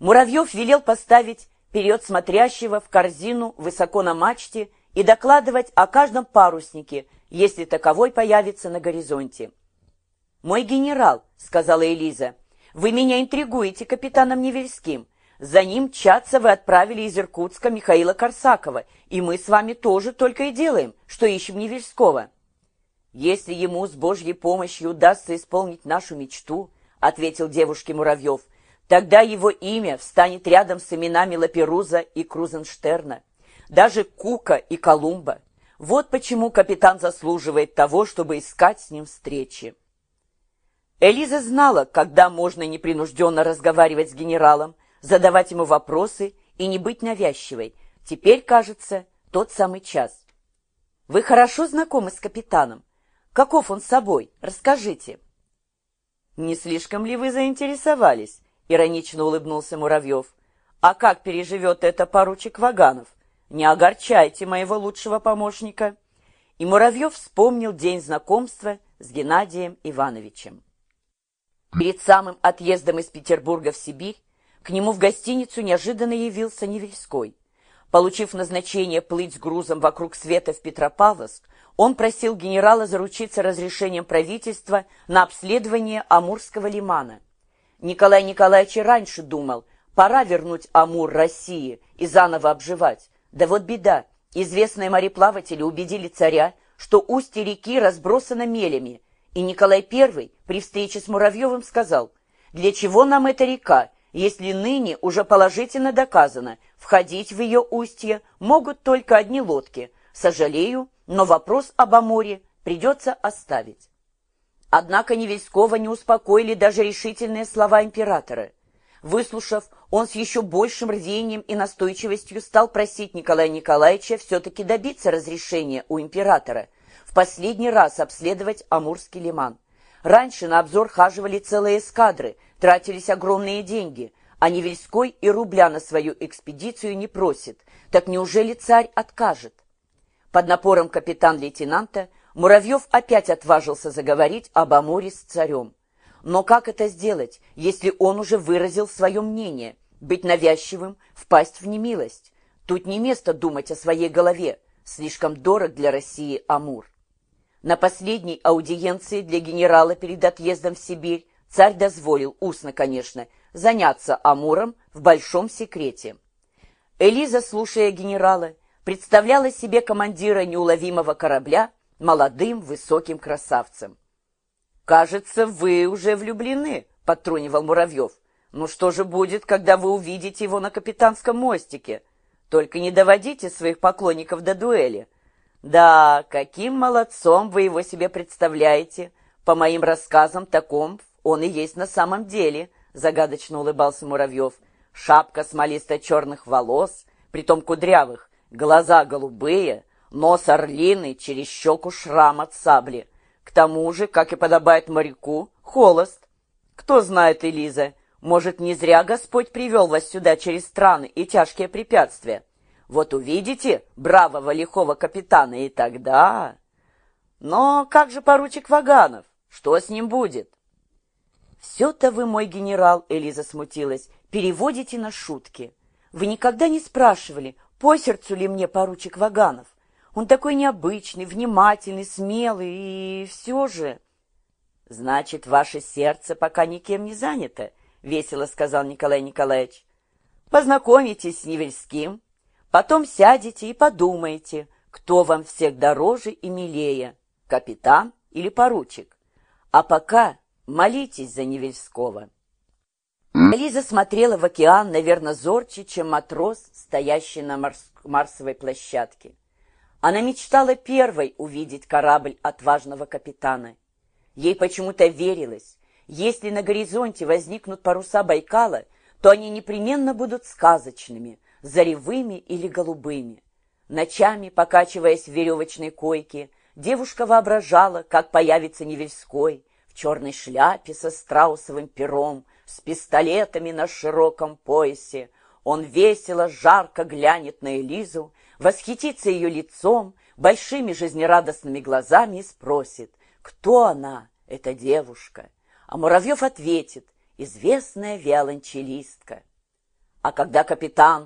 Муравьев велел поставить вперед смотрящего в корзину высоко на мачте и докладывать о каждом паруснике, если таковой появится на горизонте. «Мой генерал», — сказала Элиза, — «вы меня интригуете капитаном Невельским. За ним мчаться вы отправили из Иркутска Михаила Корсакова, и мы с вами тоже только и делаем, что ищем Невельского». «Если ему с Божьей помощью удастся исполнить нашу мечту», — ответил девушке Муравьев, Тогда его имя встанет рядом с именами Лаперуза и Крузенштерна, даже Кука и Колумба. Вот почему капитан заслуживает того, чтобы искать с ним встречи. Элиза знала, когда можно непринужденно разговаривать с генералом, задавать ему вопросы и не быть навязчивой. Теперь, кажется, тот самый час. Вы хорошо знакомы с капитаном? Каков он с собой? Расскажите. Не слишком ли вы заинтересовались? Иронично улыбнулся Муравьев. А как переживет это поручик Ваганов? Не огорчайте моего лучшего помощника. И Муравьев вспомнил день знакомства с Геннадием Ивановичем. Перед самым отъездом из Петербурга в Сибирь к нему в гостиницу неожиданно явился Невельской. Получив назначение плыть с грузом вокруг света в Петропавловск, он просил генерала заручиться разрешением правительства на обследование Амурского лимана – Николай Николаевич раньше думал, пора вернуть Амур России и заново обживать. Да вот беда, известные мореплаватели убедили царя, что устье реки разбросано мелями, и Николай I при встрече с Муравьевым сказал, «Для чего нам эта река, если ныне уже положительно доказано, входить в ее устье могут только одни лодки? Сожалею, но вопрос об Амуре придется оставить». Однако Невельского не успокоили даже решительные слова императора. Выслушав, он с еще большим рвением и настойчивостью стал просить Николая Николаевича все-таки добиться разрешения у императора в последний раз обследовать Амурский лиман. Раньше на обзор хаживали целые эскадры, тратились огромные деньги, а Невельской и рубля на свою экспедицию не просит. Так неужели царь откажет? Под напором капитан-лейтенанта Муравьев опять отважился заговорить об Амуре с царем. Но как это сделать, если он уже выразил свое мнение? Быть навязчивым, впасть в немилость. Тут не место думать о своей голове. Слишком дорог для России Амур. На последней аудиенции для генерала перед отъездом в Сибирь царь дозволил, устно, конечно, заняться Амуром в большом секрете. Элиза, слушая генерала, представляла себе командира неуловимого корабля, молодым высоким красавцем. «Кажется, вы уже влюблены», — подтрунивал Муравьев. «Ну что же будет, когда вы увидите его на капитанском мостике? Только не доводите своих поклонников до дуэли». «Да, каким молодцом вы его себе представляете. По моим рассказам, таком он и есть на самом деле», — загадочно улыбался Муравьев. «Шапка смолисто-черных волос, притом кудрявых, глаза голубые, Нос орлиный, через щеку шрам от сабли. К тому же, как и подобает моряку, холост. Кто знает, Элиза, может, не зря Господь привел вас сюда через страны и тяжкие препятствия. Вот увидите бравого лихого капитана, и тогда... Но как же поручик Ваганов? Что с ним будет? Все-то вы, мой генерал, Элиза смутилась, переводите на шутки. Вы никогда не спрашивали, по сердцу ли мне поручик Ваганов? Он такой необычный, внимательный, смелый и все же... — Значит, ваше сердце пока никем не занято, — весело сказал Николай Николаевич. — Познакомитесь с Невельским, потом сядете и подумаете, кто вам всех дороже и милее, капитан или поручик. А пока молитесь за Невельского. Лиза смотрела в океан, наверное, зорче, чем матрос, стоящий на марс марсовой площадке. Она мечтала первой увидеть корабль отважного капитана. Ей почему-то верилось, если на горизонте возникнут паруса Байкала, то они непременно будут сказочными, заревыми или голубыми. Ночами, покачиваясь в веревочной койке, девушка воображала, как появится Невельской в черной шляпе со страусовым пером, с пистолетами на широком поясе. Он весело, жарко глянет на Элизу восхитится ее лицом, большими жизнерадостными глазами и спросит, кто она, эта девушка. А Муравьев ответит, известная виолончелистка. А когда капитан